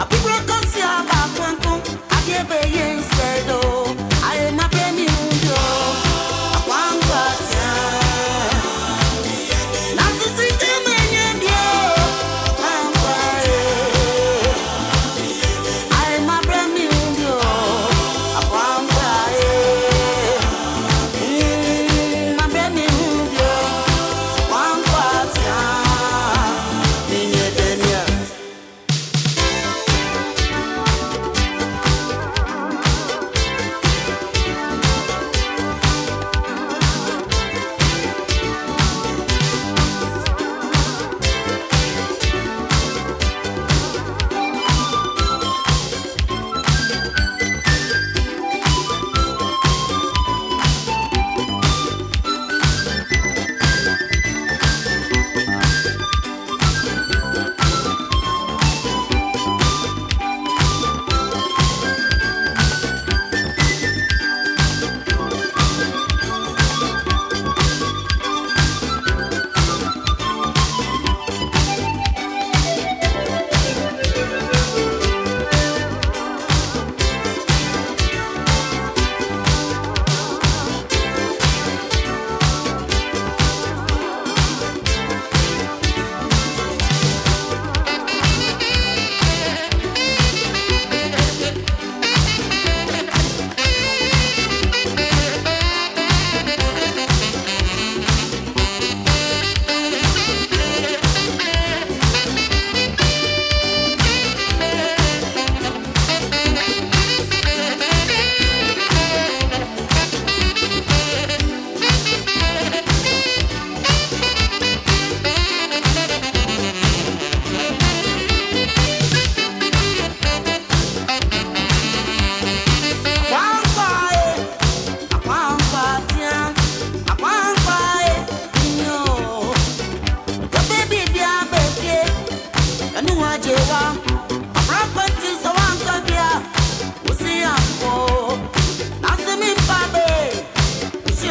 Happy birthday.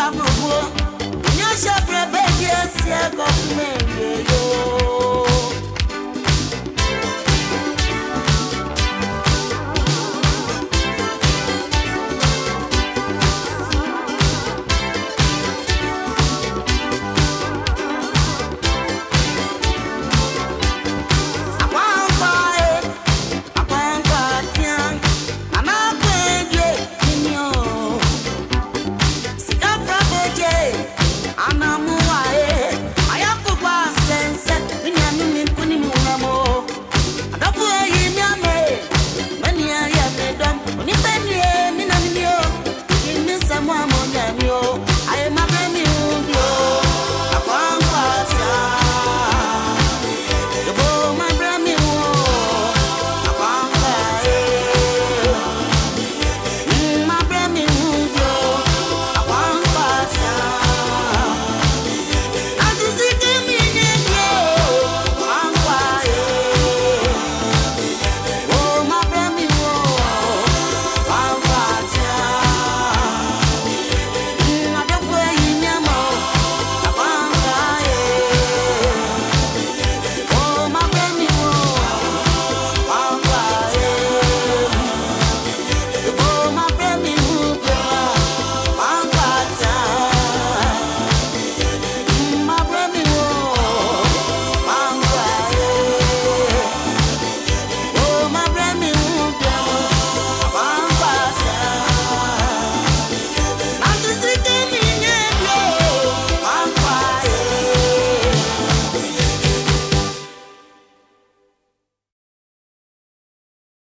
Aborɔbuo nyɛ hyɛ berɛ bɛdi asiɛ kɔkoma awieyo Anamu